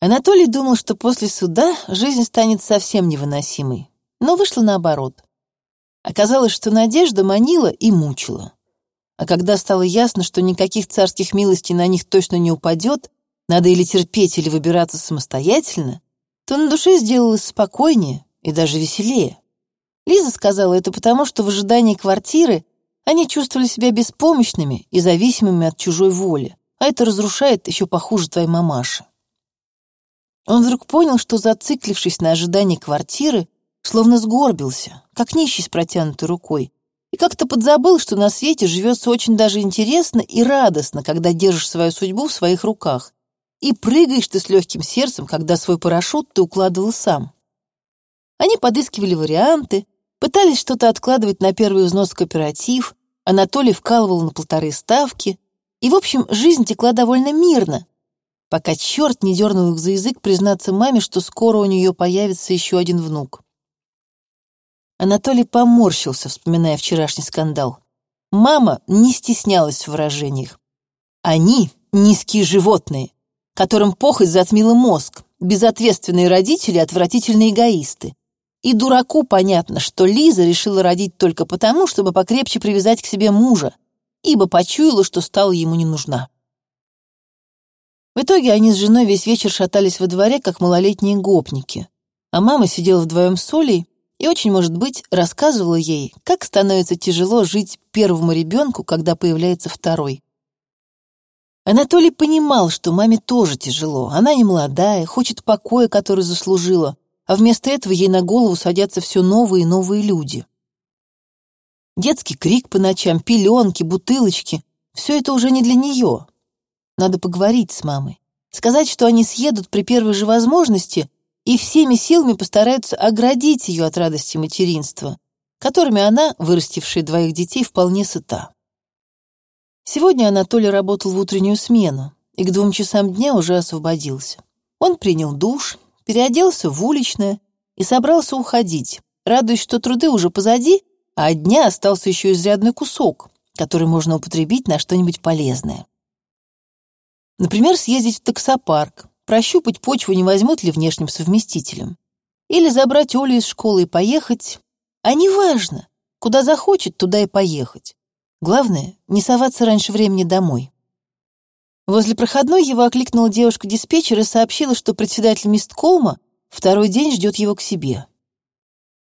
Анатолий думал, что после суда жизнь станет совсем невыносимой, но вышло наоборот. Оказалось, что надежда манила и мучила. А когда стало ясно, что никаких царских милостей на них точно не упадет, надо или терпеть, или выбираться самостоятельно, то на душе сделалось спокойнее и даже веселее. Лиза сказала это потому, что в ожидании квартиры они чувствовали себя беспомощными и зависимыми от чужой воли, а это разрушает еще похуже твоей мамаши. Он вдруг понял, что, зациклившись на ожидании квартиры, словно сгорбился, как нищий с протянутой рукой, и как-то подзабыл, что на свете живется очень даже интересно и радостно, когда держишь свою судьбу в своих руках, и прыгаешь ты с легким сердцем, когда свой парашют ты укладывал сам. Они подыскивали варианты, пытались что-то откладывать на первый взнос в кооператив, Анатолий вкалывал на полторы ставки, и, в общем, жизнь текла довольно мирно, пока черт не дернул их за язык признаться маме, что скоро у нее появится еще один внук. Анатолий поморщился, вспоминая вчерашний скандал. Мама не стеснялась в выражениях. Они — низкие животные, которым похоть затмила мозг, безответственные родители — отвратительные эгоисты. И дураку понятно, что Лиза решила родить только потому, чтобы покрепче привязать к себе мужа, ибо почуяла, что стала ему не нужна. В итоге они с женой весь вечер шатались во дворе, как малолетние гопники, а мама сидела вдвоем с Олей и очень, может быть, рассказывала ей, как становится тяжело жить первому ребенку, когда появляется второй. Анатолий понимал, что маме тоже тяжело. Она не молодая, хочет покоя, который заслужила, а вместо этого ей на голову садятся все новые и новые люди. Детский крик по ночам, пеленки, бутылочки — все это уже не для нее. Надо поговорить с мамой, сказать, что они съедут при первой же возможности и всеми силами постараются оградить ее от радости материнства, которыми она, вырастившая двоих детей, вполне сыта. Сегодня Анатолий работал в утреннюю смену и к двум часам дня уже освободился. Он принял душ, переоделся в уличное и собрался уходить, радуясь, что труды уже позади, а от дня остался еще изрядный кусок, который можно употребить на что-нибудь полезное. Например, съездить в таксопарк, прощупать почву, не возьмут ли внешним совместителем. Или забрать Олю из школы и поехать. А неважно, куда захочет, туда и поехать. Главное, не соваться раньше времени домой. Возле проходной его окликнула девушка-диспетчер и сообщила, что председатель месткома второй день ждет его к себе.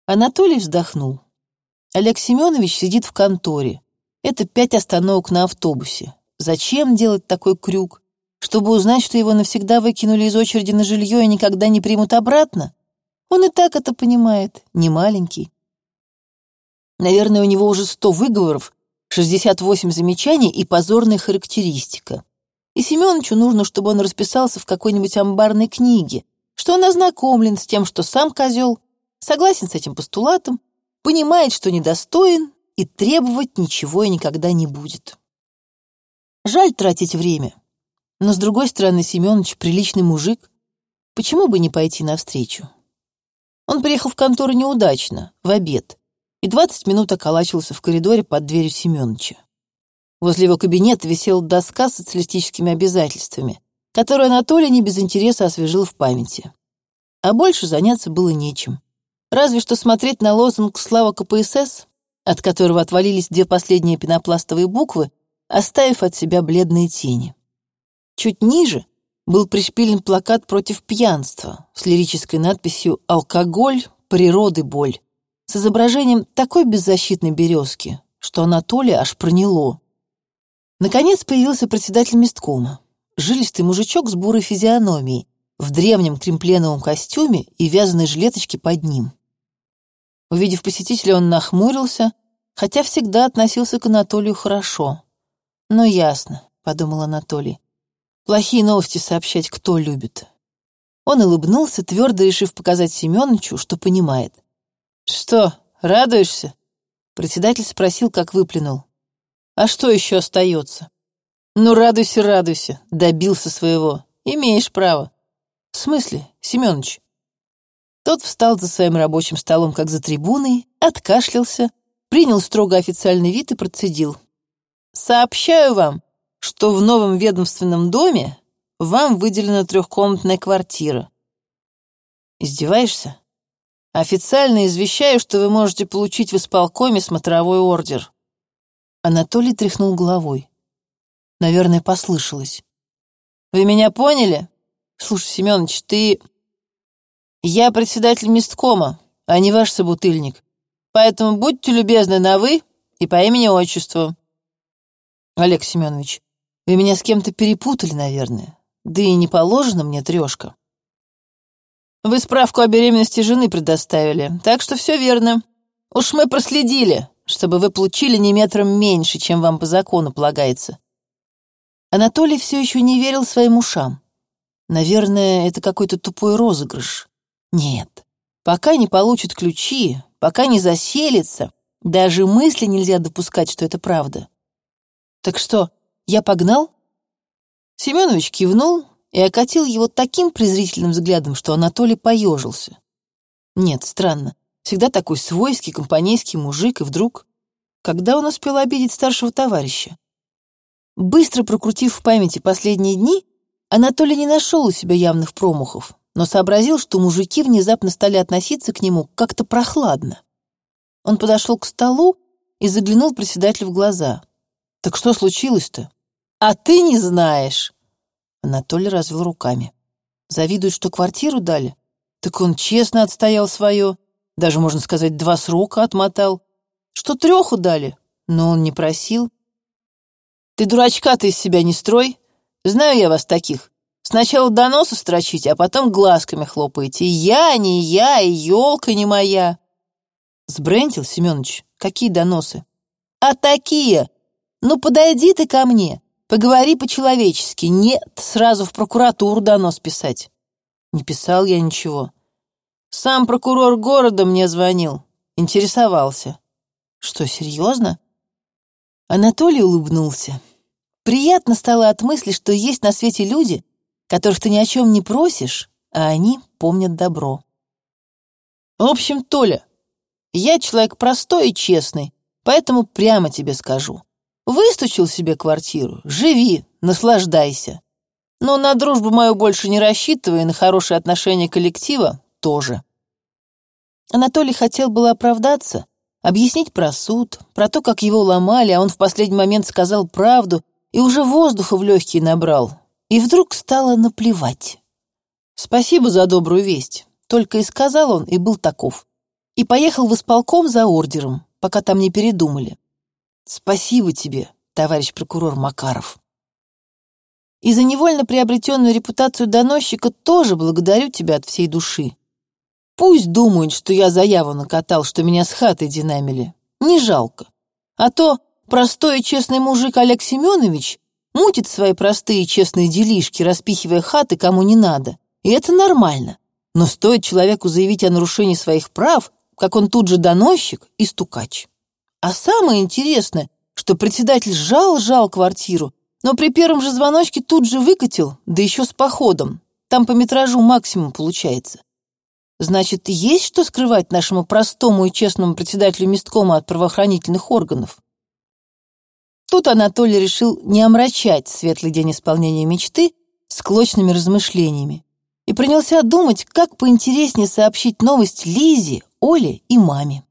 Анатолий вздохнул. Олег Семенович сидит в конторе. Это пять остановок на автобусе. Зачем делать такой крюк? Чтобы узнать, что его навсегда выкинули из очереди на жилье и никогда не примут обратно? Он и так это понимает, не маленький. Наверное, у него уже сто выговоров, 68 замечаний и позорная характеристика. И Семеновичу нужно, чтобы он расписался в какой-нибудь амбарной книге, что он ознакомлен с тем, что сам козел, согласен с этим постулатом, понимает, что недостоин и требовать ничего и никогда не будет. Жаль тратить время. Но, с другой стороны, Семёныч приличный мужик. Почему бы не пойти навстречу? Он приехал в контору неудачно, в обед, и двадцать минут околачивался в коридоре под дверью Семёныча. Возле его кабинета висела доска с социалистическими обязательствами, которую Анатолий не без интереса освежил в памяти. А больше заняться было нечем. Разве что смотреть на лозунг «Слава КПСС», от которого отвалились две последние пенопластовые буквы, оставив от себя бледные тени. Чуть ниже был пришпилен плакат против пьянства с лирической надписью «Алкоголь, природы боль» с изображением такой беззащитной березки, что Анатолия аж проняло. Наконец появился председатель месткома, жилистый мужичок с бурой физиономией, в древнем кремпленовом костюме и вязаной жилеточке под ним. Увидев посетителя, он нахмурился, хотя всегда относился к Анатолию хорошо. «Ну, ясно», — подумал Анатолий. Плохие новости сообщать кто любит. Он улыбнулся, твердо решив показать Семёнычу, что понимает. «Что, радуешься?» Председатель спросил, как выплюнул. «А что еще остается?» «Ну, радуйся, радуйся», — добился своего. «Имеешь право». «В смысле, Семёныч?» Тот встал за своим рабочим столом, как за трибуной, откашлялся, принял строго официальный вид и процедил. «Сообщаю вам, что в новом ведомственном доме вам выделена трехкомнатная квартира. Издеваешься? Официально извещаю, что вы можете получить в исполкоме смотровой ордер. Анатолий тряхнул головой. Наверное, послышалось. Вы меня поняли? Слушай, Семенович, ты... Я председатель месткома, а не ваш собутыльник. Поэтому будьте любезны на «вы» и по имени-отчеству. Олег Семенович, вы меня с кем-то перепутали, наверное. Да и не положено мне трешка. Вы справку о беременности жены предоставили, так что все верно. Уж мы проследили, чтобы вы получили не метром меньше, чем вам по закону полагается. Анатолий все еще не верил своим ушам. Наверное, это какой-то тупой розыгрыш. Нет, пока не получит ключи, пока не заселится, даже мысли нельзя допускать, что это правда. Так что, я погнал? Семенович кивнул и окатил его таким презрительным взглядом, что Анатолий поежился. Нет, странно. Всегда такой свойский, компанейский мужик, и вдруг... Когда он успел обидеть старшего товарища? Быстро прокрутив в памяти последние дни, Анатолий не нашел у себя явных промахов, но сообразил, что мужики внезапно стали относиться к нему как-то прохладно. Он подошел к столу и заглянул председателю в глаза. «Так что случилось-то?» «А ты не знаешь!» Анатолий развел руками. «Завидует, что квартиру дали? Так он честно отстоял свое. Даже, можно сказать, два срока отмотал. Что треху дали? Но он не просил. Ты дурачка-то из себя не строй. Знаю я вас таких. Сначала доносы строчить, а потом глазками хлопаете. Я не я, и елка не моя. Сбрендил, Семенович? Какие доносы? А такие! Ну, подойди ты ко мне, поговори по-человечески. Нет, сразу в прокуратуру донос писать. Не писал я ничего. Сам прокурор города мне звонил, интересовался. Что, серьезно? Анатолий улыбнулся. Приятно стало от мысли, что есть на свете люди, которых ты ни о чем не просишь, а они помнят добро. В общем, Толя, я человек простой и честный, поэтому прямо тебе скажу. Выстучил себе квартиру, живи, наслаждайся. Но на дружбу мою больше не рассчитывай, на хорошее отношение коллектива тоже. Анатолий хотел было оправдаться, объяснить про суд, про то, как его ломали, а он в последний момент сказал правду и уже воздуха в легкие набрал. И вдруг стало наплевать. «Спасибо за добрую весть», — только и сказал он, и был таков. И поехал в исполком за ордером, пока там не передумали. «Спасибо тебе, товарищ прокурор Макаров». И за невольно приобретенную репутацию доносчика тоже благодарю тебя от всей души. Пусть думают, что я заяву накатал, что меня с хатой динамили. Не жалко. А то простой и честный мужик Олег Семенович мутит свои простые и честные делишки, распихивая хаты кому не надо. И это нормально. Но стоит человеку заявить о нарушении своих прав, как он тут же доносчик и стукач. А самое интересное, что председатель жал-жал квартиру, но при первом же звоночке тут же выкатил, да еще с походом. Там по метражу максимум получается. Значит, есть что скрывать нашему простому и честному председателю месткома от правоохранительных органов? Тут Анатолий решил не омрачать светлый день исполнения мечты склочными размышлениями и принялся думать, как поинтереснее сообщить новость Лизе, Оле и маме.